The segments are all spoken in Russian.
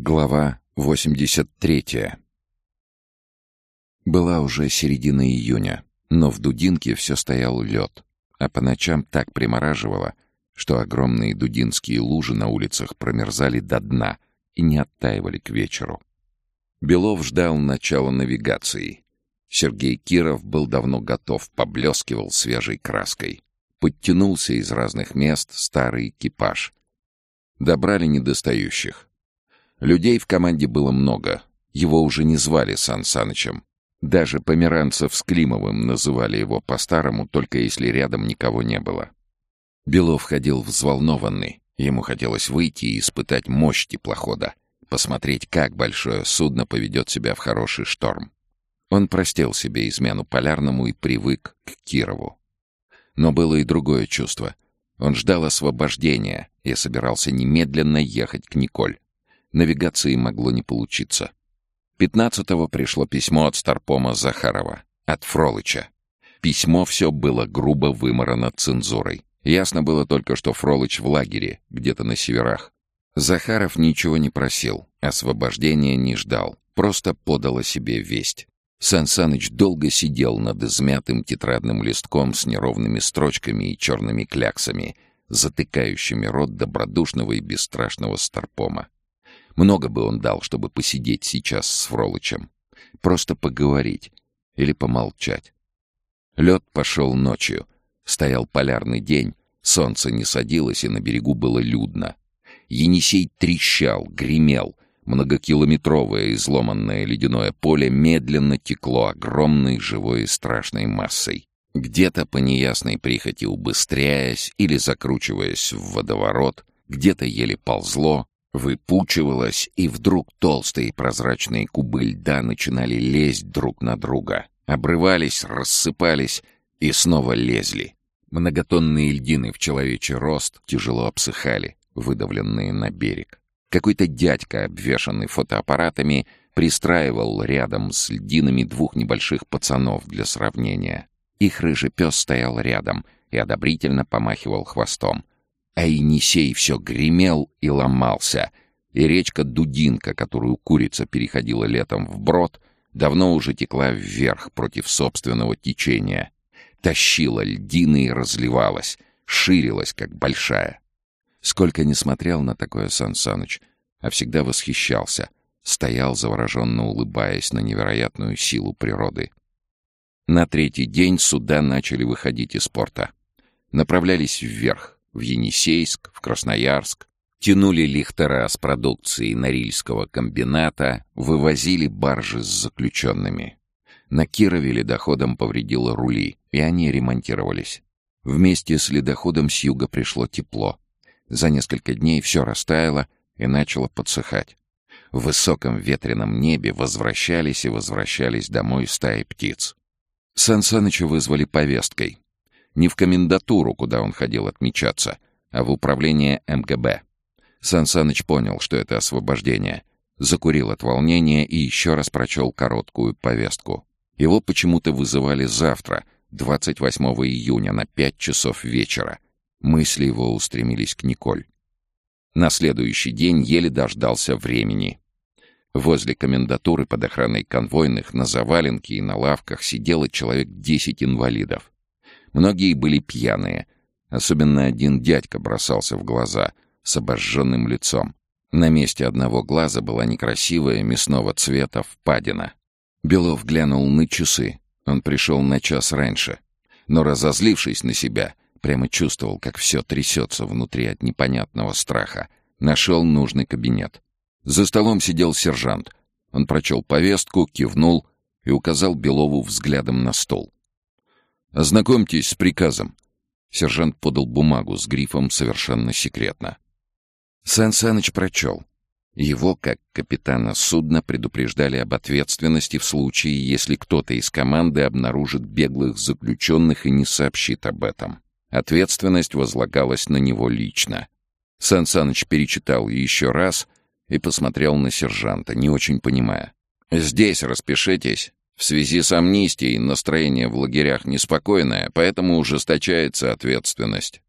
Глава 83 Была уже середина июня, но в Дудинке все стоял лед, а по ночам так примораживало, что огромные дудинские лужи на улицах промерзали до дна и не оттаивали к вечеру. Белов ждал начала навигации. Сергей Киров был давно готов, поблескивал свежей краской. Подтянулся из разных мест старый экипаж. Добрали недостающих. Людей в команде было много. Его уже не звали Сан Санычем. Даже Померанцев с Климовым называли его по-старому, только если рядом никого не было. Белов ходил взволнованный. Ему хотелось выйти и испытать мощь теплохода, посмотреть, как большое судно поведет себя в хороший шторм. Он простил себе измену Полярному и привык к Кирову. Но было и другое чувство. Он ждал освобождения и собирался немедленно ехать к Николь навигации могло не получиться. Пятнадцатого пришло письмо от Старпома Захарова, от Фролыча. Письмо все было грубо выморано цензурой. Ясно было только, что Фролыч в лагере, где-то на северах. Захаров ничего не просил, освобождения не ждал, просто подал о себе весть. Сан Саныч долго сидел над измятым тетрадным листком с неровными строчками и черными кляксами, затыкающими рот добродушного и бесстрашного Старпома. Много бы он дал, чтобы посидеть сейчас с Фролычем. Просто поговорить или помолчать. Лед пошел ночью. Стоял полярный день, солнце не садилось, и на берегу было людно. Енисей трещал, гремел. Многокилометровое изломанное ледяное поле медленно текло огромной живой и страшной массой. Где-то по неясной прихоти убыстряясь или закручиваясь в водоворот, где-то еле ползло, выпучивалась, и вдруг толстые прозрачные кубы льда начинали лезть друг на друга. Обрывались, рассыпались и снова лезли. Многотонные льдины в человечий рост тяжело обсыхали, выдавленные на берег. Какой-то дядька, обвешанный фотоаппаратами, пристраивал рядом с льдинами двух небольших пацанов для сравнения. Их рыжий пес стоял рядом и одобрительно помахивал хвостом а Енисей все гремел и ломался, и речка Дудинка, которую курица переходила летом вброд, давно уже текла вверх против собственного течения, тащила льдины и разливалась, ширилась, как большая. Сколько не смотрел на такое Сан Саныч, а всегда восхищался, стоял завороженно улыбаясь на невероятную силу природы. На третий день суда начали выходить из порта. Направлялись вверх, в Енисейск, в Красноярск, тянули лихтера с продукцией Норильского комбината, вывозили баржи с заключенными. На Кирове ледоходом повредило рули, и они ремонтировались. Вместе с ледоходом с юга пришло тепло. За несколько дней все растаяло и начало подсыхать. В высоком ветреном небе возвращались и возвращались домой стаи птиц. Сан Саныча вызвали повесткой. Не в комендатуру, куда он ходил отмечаться, а в управление МГБ. Сан Саныч понял, что это освобождение. Закурил от волнения и еще раз прочел короткую повестку. Его почему-то вызывали завтра, 28 июня, на 5 часов вечера. Мысли его устремились к Николь. На следующий день еле дождался времени. Возле комендатуры под охраной конвойных на заваленке и на лавках сидело человек десять инвалидов. Многие были пьяные. Особенно один дядька бросался в глаза с обожженным лицом. На месте одного глаза была некрасивая мясного цвета впадина. Белов глянул на часы. Он пришел на час раньше. Но, разозлившись на себя, прямо чувствовал, как все трясется внутри от непонятного страха. Нашел нужный кабинет. За столом сидел сержант. Он прочел повестку, кивнул и указал Белову взглядом на стол. Ознакомьтесь с приказом». Сержант подал бумагу с грифом «Совершенно секретно». Сан Саныч прочел. Его, как капитана судна, предупреждали об ответственности в случае, если кто-то из команды обнаружит беглых заключенных и не сообщит об этом. Ответственность возлагалась на него лично. Сан Саныч перечитал еще раз и посмотрел на сержанта, не очень понимая. «Здесь распишитесь, в связи с амнистией настроение в лагерях неспокойное, поэтому ужесточается ответственность.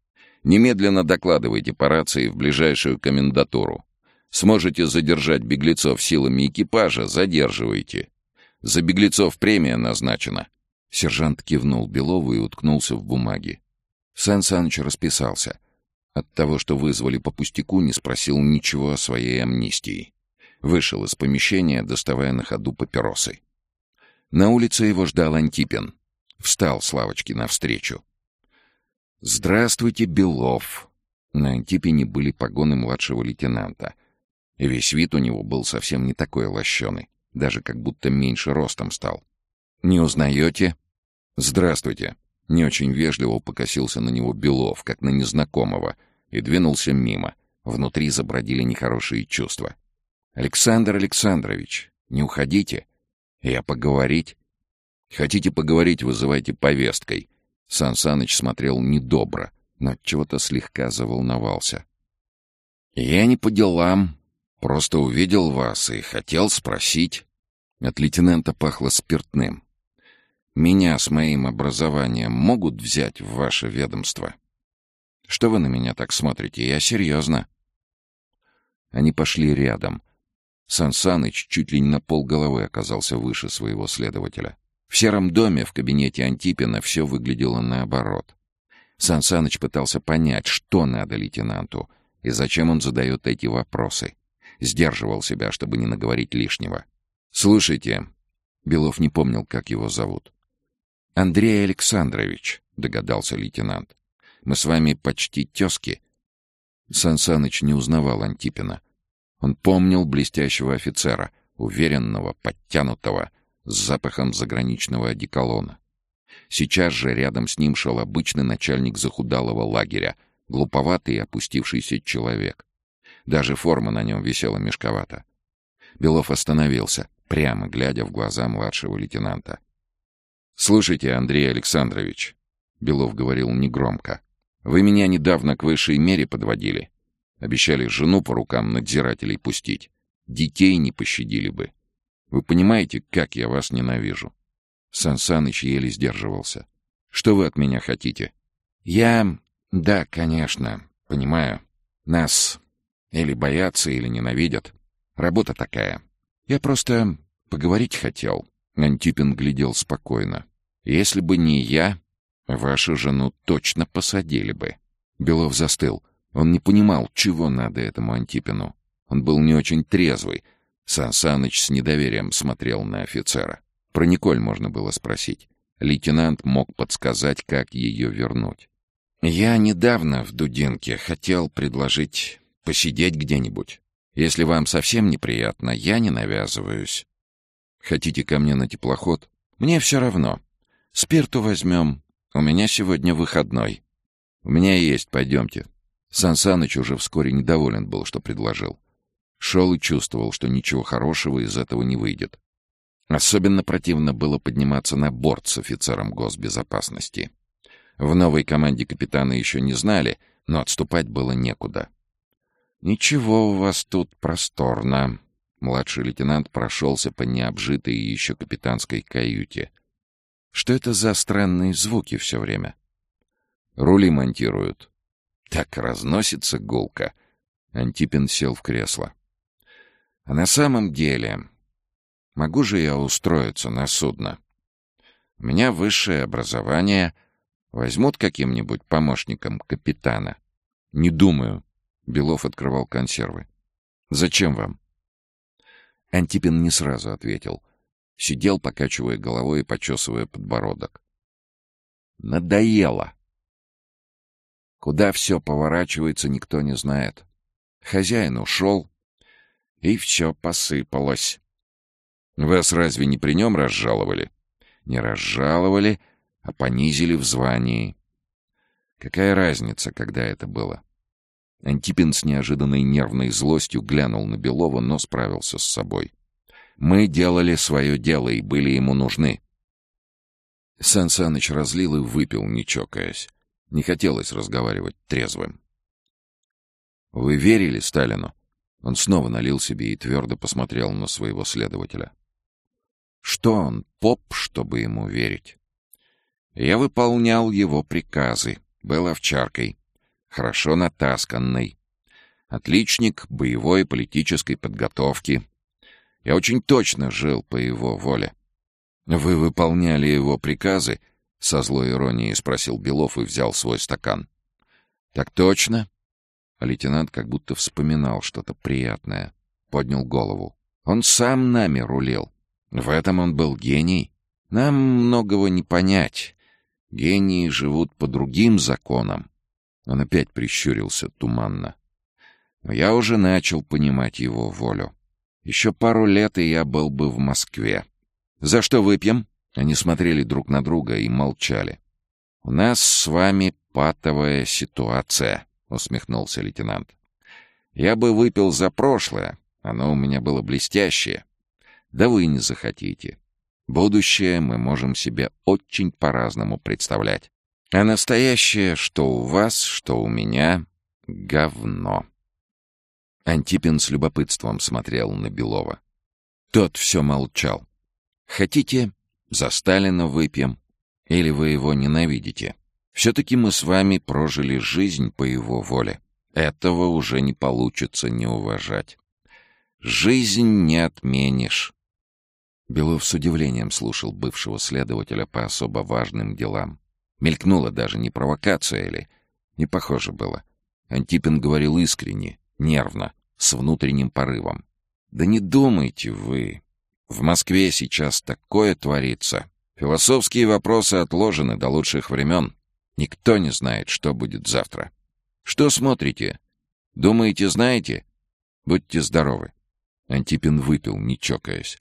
Немедленно докладывайте по рации в ближайшую комендатуру. Сможете задержать беглецов силами экипажа — задерживайте. За беглецов премия назначена». Сержант кивнул Белову и уткнулся в бумаги. Сан Саныч расписался. От того, что вызвали по пустяку, не спросил ничего о своей амнистии. Вышел из помещения, доставая на ходу папиросы. На улице его ждал Антипин. Встал с лавочки навстречу. «Здравствуйте, Белов!» На Антипине были погоны младшего лейтенанта. Весь вид у него был совсем не такой лощеный, даже как будто меньше ростом стал. «Не узнаете?» «Здравствуйте!» Не очень вежливо покосился на него Белов, как на незнакомого, и двинулся мимо. Внутри забродили нехорошие чувства. «Александр Александрович, не уходите. Я поговорить?» «Хотите поговорить, вызывайте повесткой». Сан Саныч смотрел недобро, но чего-то слегка заволновался. «Я не по делам. Просто увидел вас и хотел спросить». От лейтенанта пахло спиртным. Меня с моим образованием могут взять в ваше ведомство? Что вы на меня так смотрите? Я серьезно. Они пошли рядом. Сан Саныч чуть ли не на полголовы оказался выше своего следователя. В сером доме в кабинете Антипина все выглядело наоборот. Сан Саныч пытался понять, что надо лейтенанту и зачем он задает эти вопросы. Сдерживал себя, чтобы не наговорить лишнего. «Слушайте», — Белов не помнил, как его зовут. «Андрей Александрович», — догадался лейтенант. «Мы с вами почти тезки». Сан Саныч не узнавал Антипина. Он помнил блестящего офицера, уверенного, подтянутого, с запахом заграничного одеколона. Сейчас же рядом с ним шел обычный начальник захудалого лагеря, глуповатый и опустившийся человек. Даже форма на нем висела мешковато. Белов остановился, прямо глядя в глаза младшего лейтенанта. «Слушайте, Андрей Александрович», — Белов говорил негромко, — «вы меня недавно к высшей мере подводили. Обещали жену по рукам надзирателей пустить. Детей не пощадили бы. Вы понимаете, как я вас ненавижу?» Сан Саныч еле сдерживался. «Что вы от меня хотите?» «Я... Да, конечно, понимаю. Нас или боятся, или ненавидят. Работа такая. Я просто поговорить хотел». Антипин глядел спокойно. Если бы не я, вашу жену точно посадили бы. Белов застыл. Он не понимал, чего надо этому Антипину. Он был не очень трезвый. Сан Саныч с недоверием смотрел на офицера. Про Николь можно было спросить. Лейтенант мог подсказать, как ее вернуть. «Я недавно в Дудинке хотел предложить посидеть где-нибудь. Если вам совсем неприятно, я не навязываюсь. Хотите ко мне на теплоход? Мне все равно. Спирту возьмем. У меня сегодня выходной. У меня есть, пойдемте. Сан Саныч уже вскоре недоволен был, что предложил. Шел и чувствовал, что ничего хорошего из этого не выйдет. Особенно противно было подниматься на борт с офицером госбезопасности. В новой команде капитана еще не знали, но отступать было некуда. «Ничего у вас тут просторно». Младший лейтенант прошелся по необжитой еще капитанской каюте. Что это за странные звуки все время? Рули монтируют. Так разносится гулка. Антипин сел в кресло. А на самом деле, могу же я устроиться на судно? У меня высшее образование. Возьмут каким-нибудь помощником капитана? Не думаю. Белов открывал консервы. Зачем вам? Антипин не сразу ответил. Сидел, покачивая головой и почесывая подбородок. Надоело. Куда все поворачивается, никто не знает. Хозяин ушел, и все посыпалось. Вас разве не при нем разжаловали? Не разжаловали, а понизили в звании. Какая разница, когда это было? Антипин с неожиданной нервной злостью глянул на Белова, но справился с собой. Мы делали свое дело и были ему нужны. Сан Саныч разлил и выпил, не чокаясь. Не хотелось разговаривать трезвым. «Вы верили Сталину?» Он снова налил себе и твердо посмотрел на своего следователя. «Что он, поп, чтобы ему верить?» «Я выполнял его приказы, был овчаркой, хорошо натасканной. Отличник боевой политической подготовки. Я очень точно жил по его воле. Вы выполняли его приказы? Со злой иронией спросил Белов и взял свой стакан. Так точно. А лейтенант как будто вспоминал что-то приятное. Поднял голову. Он сам нами рулил. В этом он был гений. Нам многого не понять. Гении живут по другим законам. Он опять прищурился туманно. Но я уже начал понимать его волю. Еще пару лет, и я был бы в Москве. «За что выпьем?» Они смотрели друг на друга и молчали. «У нас с вами патовая ситуация», — усмехнулся лейтенант. «Я бы выпил за прошлое, оно у меня было блестящее. Да вы не захотите. Будущее мы можем себе очень по-разному представлять. А настоящее, что у вас, что у меня, — говно. Антипин с любопытством смотрел на Белова. Тот все молчал. «Хотите, за Сталина выпьем? Или вы его ненавидите? Все-таки мы с вами прожили жизнь по его воле. Этого уже не получится не уважать. Жизнь не отменишь. Белов с удивлением слушал бывшего следователя по особо важным делам. Мелькнула даже не провокация или... Не похоже было. Антипин говорил искренне, нервно, с внутренним порывом. «Да не думайте вы. В Москве сейчас такое творится. Философские вопросы отложены до лучших времен. Никто не знает, что будет завтра. Что смотрите? Думаете, знаете? Будьте здоровы». Антипин выпил, не чокаясь.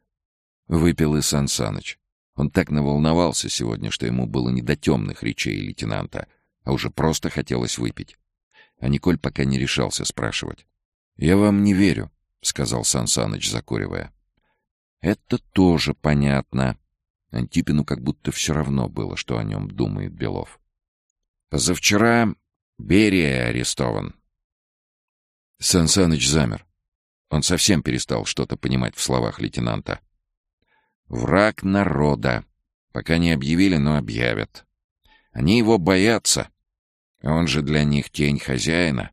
Выпил и Сан Саныч. Он так наволновался сегодня, что ему было не до темных речей лейтенанта, а уже просто хотелось выпить. А Николь пока не решался спрашивать. «Я вам не верю», — сказал Сан Саныч, закуривая. «Это тоже понятно». Антипину как будто все равно было, что о нем думает Белов. «Позавчера Берия арестован». Сан Саныч замер. Он совсем перестал что-то понимать в словах лейтенанта. Враг народа. Пока не объявили, но объявят. Они его боятся. Он же для них тень хозяина.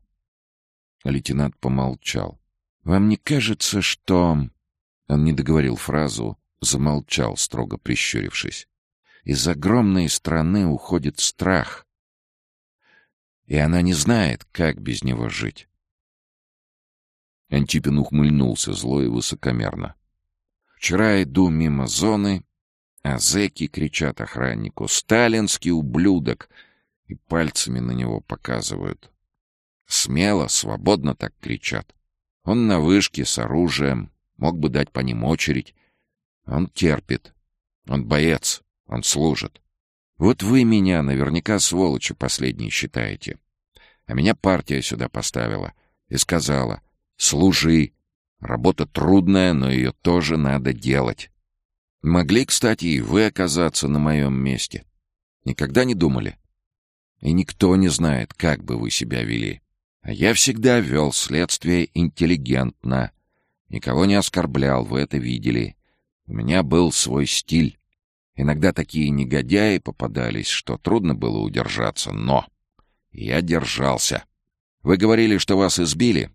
Лейтенант помолчал. «Вам не кажется, что...» Он не договорил фразу, замолчал, строго прищурившись. «Из огромной страны уходит страх, и она не знает, как без него жить». Антипин ухмыльнулся зло и высокомерно. Вчера иду мимо зоны, а зэки кричат охраннику «Сталинский ублюдок!» и пальцами на него показывают. Смело, свободно так кричат. Он на вышке с оружием, мог бы дать по ним очередь. Он терпит. Он боец, он служит. Вот вы меня наверняка сволочи последней считаете. А меня партия сюда поставила и сказала «Служи, Работа трудная, но ее тоже надо делать. Могли, кстати, и вы оказаться на моем месте. Никогда не думали? И никто не знает, как бы вы себя вели. А я всегда вел следствие интеллигентно. Никого не оскорблял, вы это видели. У меня был свой стиль. Иногда такие негодяи попадались, что трудно было удержаться, но... Я держался. Вы говорили, что вас избили?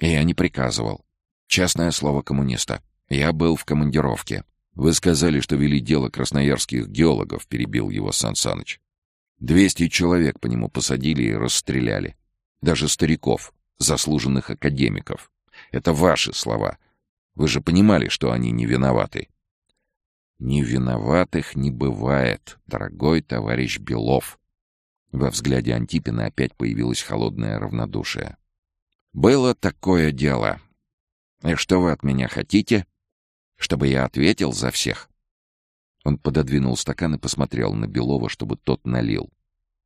Я не приказывал. Честное слово коммуниста. Я был в командировке. Вы сказали, что вели дело красноярских геологов, перебил его Сан. Двести человек по нему посадили и расстреляли. Даже стариков, заслуженных академиков. Это ваши слова. Вы же понимали, что они не виноваты. Не виноватых не бывает, дорогой товарищ Белов. Во взгляде Антипина опять появилось холодное равнодушие. Было такое дело. «И что вы от меня хотите?» «Чтобы я ответил за всех». Он пододвинул стакан и посмотрел на Белова, чтобы тот налил.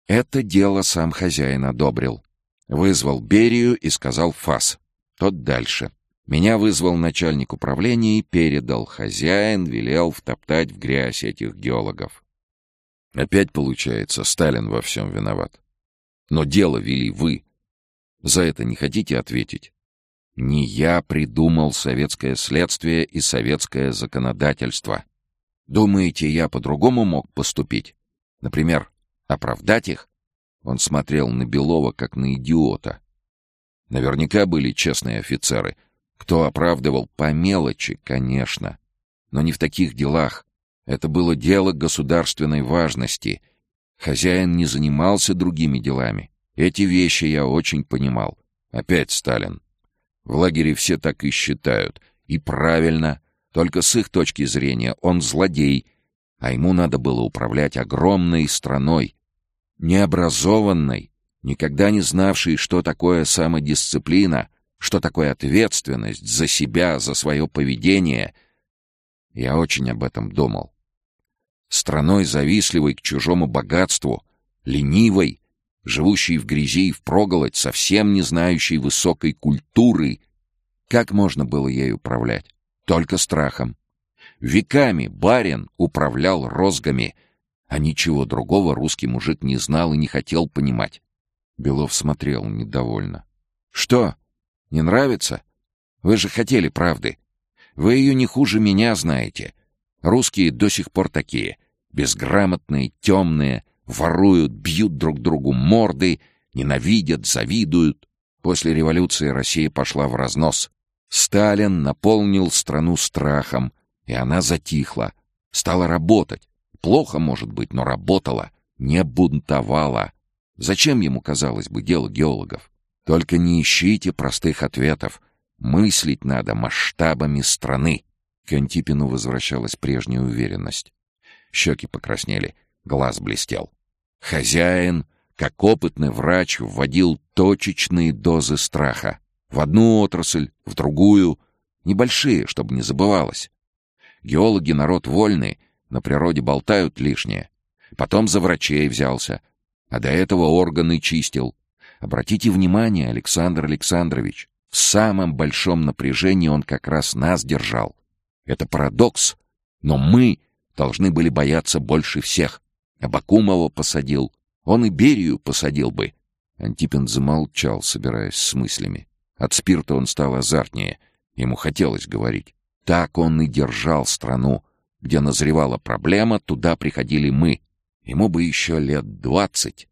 «Это дело сам хозяин одобрил. Вызвал Берию и сказал фас. Тот дальше. Меня вызвал начальник управления и передал. Хозяин велел втоптать в грязь этих геологов. Опять, получается, Сталин во всем виноват. Но дело вели вы. За это не хотите ответить? Не я придумал советское следствие и советское законодательство. Думаете, я по-другому мог поступить? Например, оправдать их? Он смотрел на Белова, как на идиота. Наверняка были честные офицеры. Кто оправдывал по мелочи, конечно. Но не в таких делах. Это было дело государственной важности. Хозяин не занимался другими делами. Эти вещи я очень понимал. Опять Сталин. В лагере все так и считают. И правильно. Только с их точки зрения он злодей, а ему надо было управлять огромной страной, необразованной, никогда не знавшей, что такое самодисциплина, что такое ответственность за себя, за свое поведение. Я очень об этом думал. Страной, завистливой к чужому богатству, ленивой, живущей в грязи и впроголодь, совсем не знающей высокой культуры. Как можно было ей управлять? Только страхом. Веками барин управлял розгами, а ничего другого русский мужик не знал и не хотел понимать. Белов смотрел недовольно. «Что? Не нравится? Вы же хотели правды. Вы ее не хуже меня знаете. Русские до сих пор такие. Безграмотные, темные, воруют, бьют друг другу морды, ненавидят, завидуют. После революции Россия пошла в разнос. Сталин наполнил страну страхом, и она затихла. Стала работать. Плохо, может быть, но работала. Не бунтовала. Зачем ему, казалось бы, дело геологов? Только не ищите простых ответов. Мыслить надо масштабами страны. К Антипину возвращалась прежняя уверенность. Щеки покраснели, глаз блестел. Хозяин, как опытный врач, вводил точечные дозы страха. В одну отрасль, в другую. Небольшие, чтобы не забывалось. Геологи народ вольный, на природе болтают лишнее. Потом за врачей взялся. А до этого органы чистил. Обратите внимание, Александр Александрович, в самом большом напряжении он как раз нас держал. Это парадокс, но мы должны были бояться больше всех. Абакумова посадил, он и Берию посадил бы. Антипин замолчал, собираясь с мыслями. От спирта он стал азартнее. Ему хотелось говорить. Так он и держал страну. Где назревала проблема, туда приходили мы. Ему бы еще лет двадцать.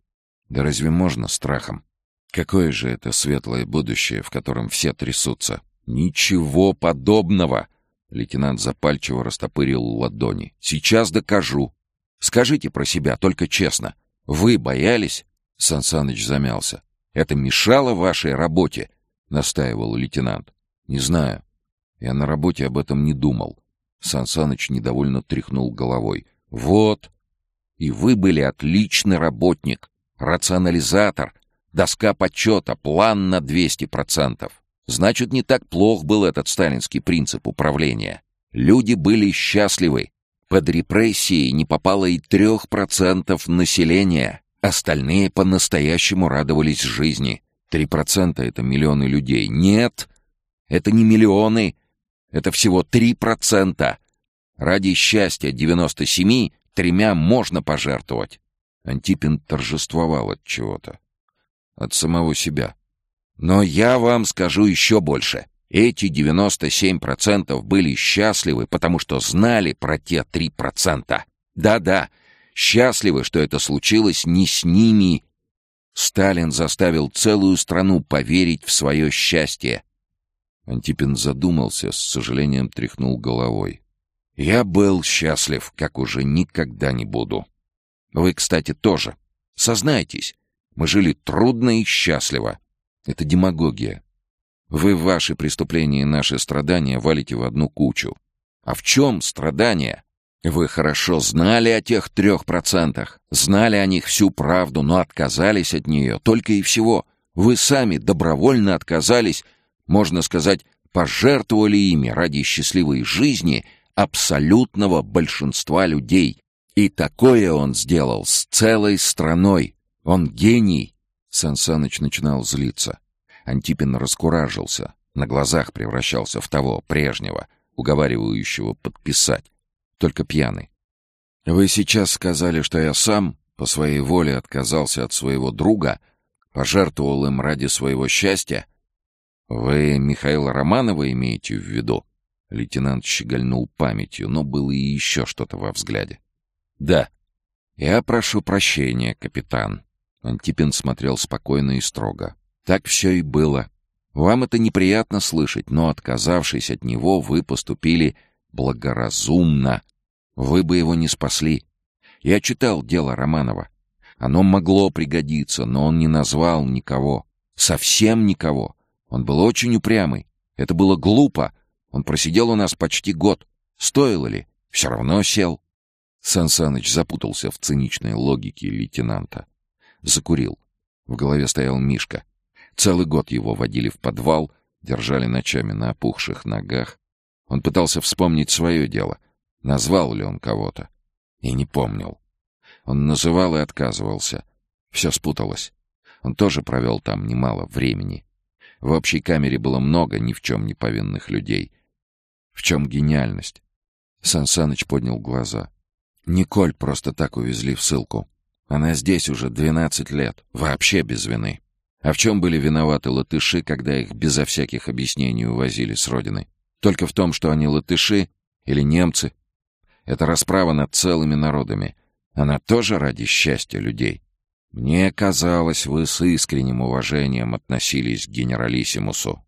Да разве можно страхом? Какое же это светлое будущее, в котором все трясутся? Ничего подобного! Лейтенант запальчиво растопырил ладони. Сейчас докажу. Скажите про себя, только честно. Вы боялись? Сансаныч замялся. Это мешало вашей работе? — настаивал лейтенант. «Не знаю. Я на работе об этом не думал». Сансаныч недовольно тряхнул головой. «Вот! И вы были отличный работник, рационализатор, доска почета, план на 200%. Значит, не так плох был этот сталинский принцип управления. Люди были счастливы. Под репрессии не попало и трех процентов населения. Остальные по-настоящему радовались жизни. Три процента — это миллионы людей. Нет, это не миллионы, это всего три процента. Ради счастья девяносто семи тремя можно пожертвовать. Антипин торжествовал от чего-то. От самого себя. Но я вам скажу еще больше. Эти девяносто семь процентов были счастливы, потому что знали про те три процента. Да-да, счастливы, что это случилось не с ними Сталин заставил целую страну поверить в свое счастье. Антипин задумался, с сожалением тряхнул головой. «Я был счастлив, как уже никогда не буду. Вы, кстати, тоже. Сознайтесь, мы жили трудно и счастливо. Это демагогия. Вы ваши преступления и наши страдания валите в одну кучу. А в чем страдания? Вы хорошо знали о тех трех процентах, знали о них всю правду, но отказались от нее, только и всего. Вы сами добровольно отказались, можно сказать, пожертвовали ими ради счастливой жизни абсолютного большинства людей. И такое он сделал с целой страной. Он гений. Сансаныч начинал злиться. Антипин раскуражился, на глазах превращался в того прежнего, уговаривающего подписать только пьяный. Вы сейчас сказали, что я сам по своей воле отказался от своего друга, пожертвовал им ради своего счастья? Вы Михаила Романова имеете в виду? Лейтенант щегольнул памятью, но было и еще что-то во взгляде. Да. Я прошу прощения, капитан. Антипин смотрел спокойно и строго. Так все и было. Вам это неприятно слышать, но, отказавшись от него, вы поступили благоразумно. Вы бы его не спасли. Я читал дело Романова. Оно могло пригодиться, но он не назвал никого. Совсем никого. Он был очень упрямый. Это было глупо. Он просидел у нас почти год. Стоило ли? Все равно сел. Сан Саныч запутался в циничной логике лейтенанта. Закурил. В голове стоял Мишка. Целый год его водили в подвал, держали ночами на опухших ногах. Он пытался вспомнить свое дело. Назвал ли он кого-то? И не помнил. Он называл и отказывался. Все спуталось. Он тоже провел там немало времени. В общей камере было много ни в чем не повинных людей. В чем гениальность? Сан Саныч поднял глаза. Николь просто так увезли в ссылку. Она здесь уже двенадцать лет, вообще без вины. А в чем были виноваты латыши, когда их безо всяких объяснений увозили с родины? Только в том, что они латыши или немцы. Это расправа над целыми народами. Она тоже ради счастья людей. Мне казалось, вы с искренним уважением относились к генералиссимусу.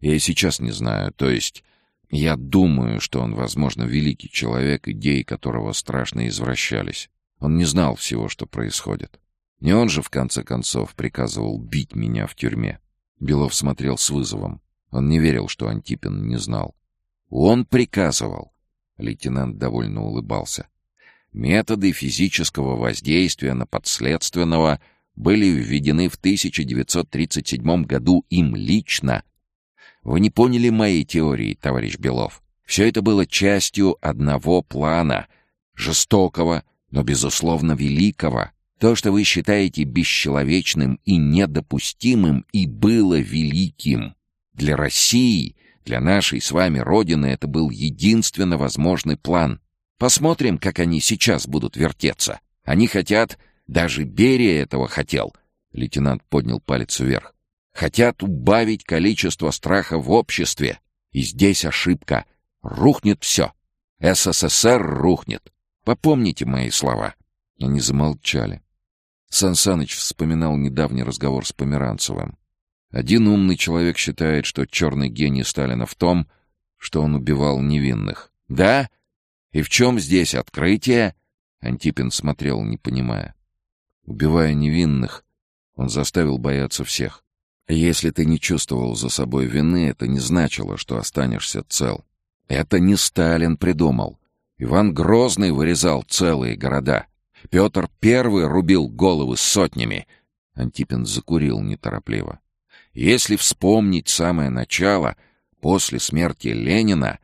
Я и сейчас не знаю, то есть я думаю, что он, возможно, великий человек, идеи которого страшно извращались. Он не знал всего, что происходит. Не он же, в конце концов, приказывал бить меня в тюрьме. Белов смотрел с вызовом. Он не верил, что Антипин не знал. Он приказывал. Лейтенант довольно улыбался. Методы физического воздействия на подследственного были введены в 1937 году им лично. Вы не поняли моей теории, товарищ Белов. Все это было частью одного плана, жестокого, но, безусловно, великого. То, что вы считаете бесчеловечным и недопустимым, и было великим. Для России, для нашей с вами Родины это был единственно возможный план. Посмотрим, как они сейчас будут вертеться. Они хотят, даже Берия этого хотел. Лейтенант поднял палец вверх. Хотят убавить количество страха в обществе. И здесь ошибка. Рухнет все. СССР рухнет. Попомните мои слова. Они замолчали. Сан Саныч вспоминал недавний разговор с Померанцевым. Один умный человек считает, что черный гений Сталина в том, что он убивал невинных. Да? И в чем здесь открытие? Антипин смотрел, не понимая. Убивая невинных, он заставил бояться всех. Если ты не чувствовал за собой вины, это не значило, что останешься цел. Это не Сталин придумал. Иван Грозный вырезал целые города. Петр Первый рубил головы сотнями. Антипин закурил неторопливо. Если вспомнить самое начало, после смерти Ленина,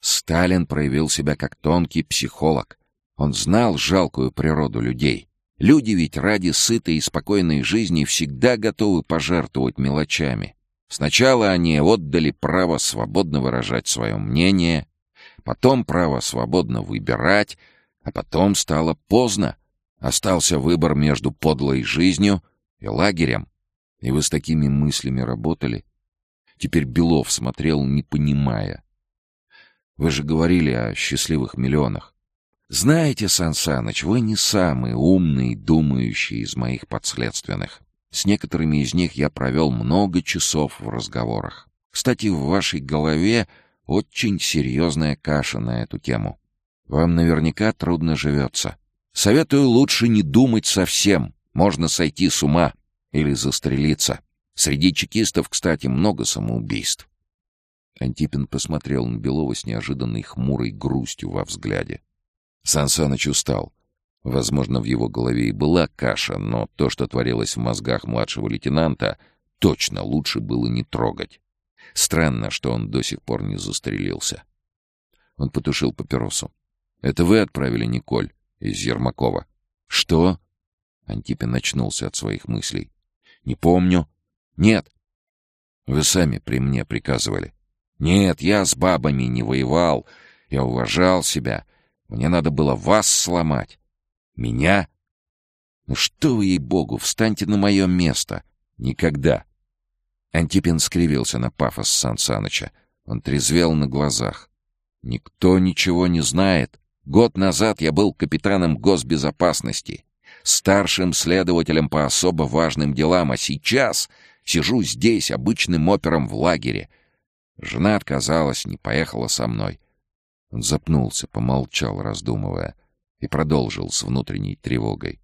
Сталин проявил себя как тонкий психолог. Он знал жалкую природу людей. Люди ведь ради сытой и спокойной жизни всегда готовы пожертвовать мелочами. Сначала они отдали право свободно выражать свое мнение, потом право свободно выбирать, а потом стало поздно. Остался выбор между подлой жизнью и лагерем. И вы с такими мыслями работали? Теперь Белов смотрел, не понимая. Вы же говорили о счастливых миллионах. Знаете, Сан вы не самый умный думающий из моих подследственных. С некоторыми из них я провел много часов в разговорах. Кстати, в вашей голове очень серьезная каша на эту тему. Вам наверняка трудно живется. Советую лучше не думать совсем. Можно сойти с ума или застрелиться. Среди чекистов, кстати, много самоубийств. Антипин посмотрел на Белова с неожиданной хмурой грустью во взгляде. Сан Саныч устал. Возможно, в его голове и была каша, но то, что творилось в мозгах младшего лейтенанта, точно лучше было не трогать. Странно, что он до сих пор не застрелился. Он потушил папиросу. «Это вы отправили Николь из Ермакова?» «Что?» Антипин очнулся от своих мыслей. «Не помню». «Нет». «Вы сами при мне приказывали». Нет, я с бабами не воевал. Я уважал себя. Мне надо было вас сломать. Меня? Ну что вы, ей-богу, встаньте на мое место. Никогда. Антипин скривился на пафос Сан Саныча. Он трезвел на глазах. Никто ничего не знает. Год назад я был капитаном госбезопасности, старшим следователем по особо важным делам, а сейчас Сижу здесь, обычным опером в лагере. Жена отказалась, не поехала со мной. Он запнулся, помолчал, раздумывая, и продолжил с внутренней тревогой.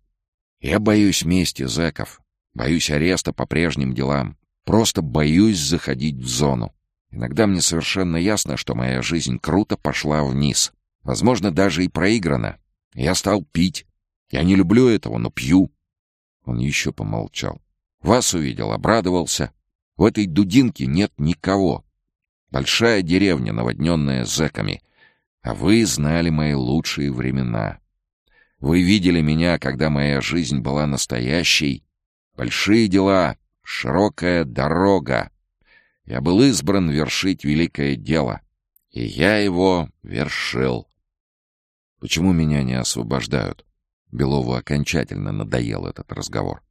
«Я боюсь мести зэков, боюсь ареста по прежним делам, просто боюсь заходить в зону. Иногда мне совершенно ясно, что моя жизнь круто пошла вниз, возможно, даже и проиграна. Я стал пить. Я не люблю этого, но пью». Он еще помолчал. «Вас увидел, обрадовался. В этой дудинке нет никого. Большая деревня, наводненная зэками. А вы знали мои лучшие времена. Вы видели меня, когда моя жизнь была настоящей. Большие дела, широкая дорога. Я был избран вершить великое дело. И я его вершил. Почему меня не освобождают? Белову окончательно надоел этот разговор.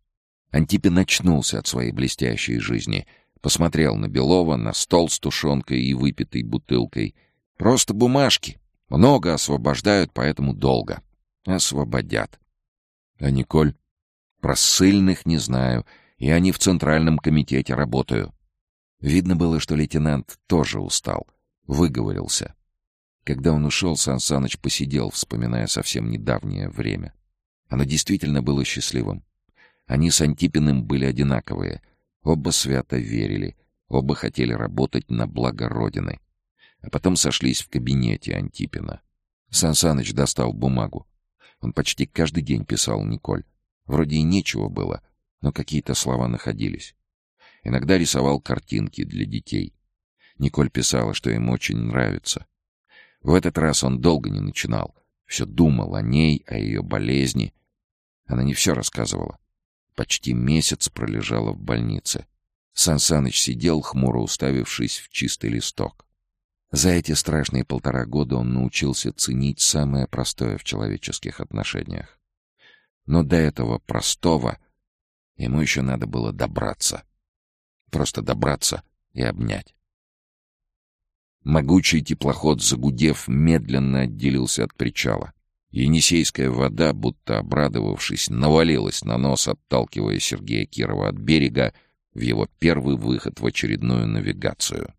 Антипин очнулся от своей блестящей жизни, посмотрел на Белова, на стол с тушенкой и выпитой бутылкой. Просто бумажки. Много освобождают, поэтому долго. Освободят. А Николь? Про ссыльных не знаю, и они в Центральном комитете работаю. Видно было, что лейтенант тоже устал. Выговорился. Когда он ушел, Сан Саныч посидел, вспоминая совсем недавнее время. Оно действительно было счастливым. Они с Антипиным были одинаковые. Оба свято верили, оба хотели работать на благо Родины а потом сошлись в кабинете Антипина. Сан Саныч достал бумагу. Он почти каждый день писал Николь. Вроде и нечего было, но какие-то слова находились. Иногда рисовал картинки для детей. Николь писала, что им очень нравится. В этот раз он долго не начинал. Все думал о ней, о ее болезни. Она не все рассказывала. Почти месяц пролежала в больнице. Сан Саныч сидел, хмуро уставившись в чистый листок. За эти страшные полтора года он научился ценить самое простое в человеческих отношениях. Но до этого простого ему еще надо было добраться. Просто добраться и обнять. Могучий теплоход, загудев, медленно отделился от причала. Енисейская вода, будто обрадовавшись, навалилась на нос, отталкивая Сергея Кирова от берега в его первый выход в очередную навигацию.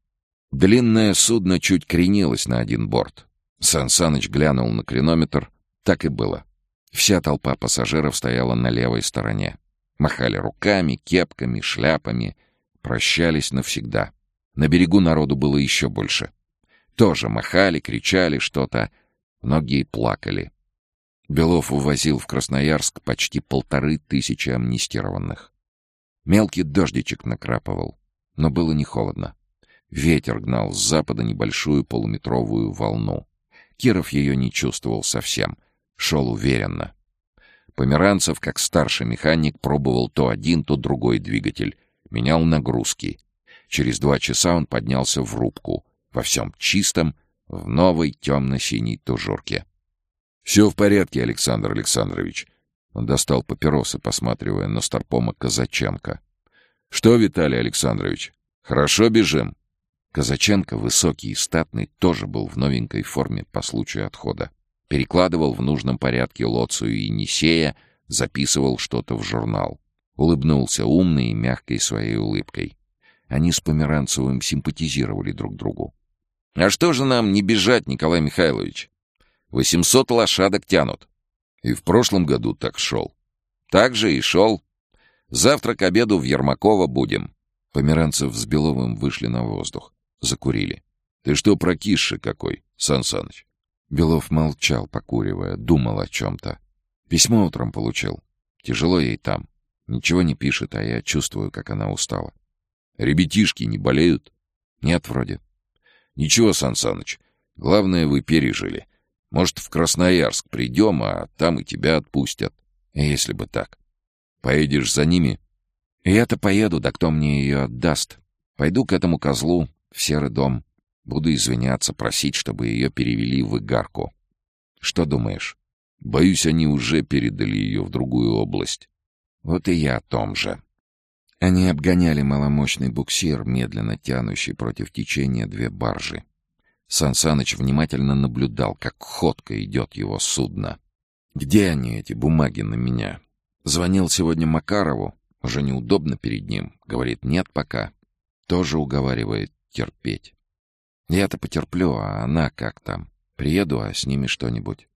Длинное судно чуть кренилось на один борт. Сан Саныч глянул на кренометр. Так и было. Вся толпа пассажиров стояла на левой стороне. Махали руками, кепками, шляпами. Прощались навсегда. На берегу народу было еще больше. Тоже махали, кричали что-то. Многие плакали. Белов увозил в Красноярск почти полторы тысячи амнистированных. Мелкий дождичек накрапывал, но было не холодно. Ветер гнал с запада небольшую полуметровую волну. Киров ее не чувствовал совсем. Шел уверенно. Померанцев, как старший механик, пробовал то один, то другой двигатель. Менял нагрузки. Через два часа он поднялся в рубку. Во всем чистом, в новой темно-синей тужурке. «Все в порядке, Александр Александрович». Он достал папиросы, посматривая на Старпома Казаченко. «Что, Виталий Александрович, хорошо бежим?» Казаченко, высокий и статный, тоже был в новенькой форме по случаю отхода. Перекладывал в нужном порядке Лоцию и Енисея, записывал что-то в журнал. Улыбнулся умной и мягкой своей улыбкой. Они с Померанцевым симпатизировали друг другу. «А что же нам не бежать, Николай Михайлович? Восемьсот лошадок тянут. И в прошлом году так шел. Так же и шел. Завтра к обеду в Ермакова будем». Померанцев с Беловым вышли на воздух. Закурили. «Ты что, прокисший какой, Сан Саныч?» Белов молчал, покуривая, думал о чем-то. Письмо утром получил. Тяжело ей там. Ничего не пишет, а я чувствую, как она устала. «Ребятишки не болеют?» «Нет, вроде». «Ничего, Сан Саныч. Главное, вы пережили. Может, в Красноярск придем, а там и тебя отпустят. Если бы так. Поедешь за ними?» «Я-то поеду, да кто мне ее отдаст? Пойду к этому козлу, в серый дом. Буду извиняться, просить, чтобы ее перевели в Игарку. Что думаешь? Боюсь, они уже передали ее в другую область. Вот и я о том же. Они обгоняли маломощный буксир, медленно тянущий против течения две баржи. Сан Саныч внимательно наблюдал, как ходко идет его судно. «Где они, эти бумаги на меня?» Звонил сегодня Макарову. Уже неудобно перед ним. Говорит, нет пока. Тоже уговаривает терпеть. Я-то потерплю, а она как там? Приеду, а с ними что-нибудь.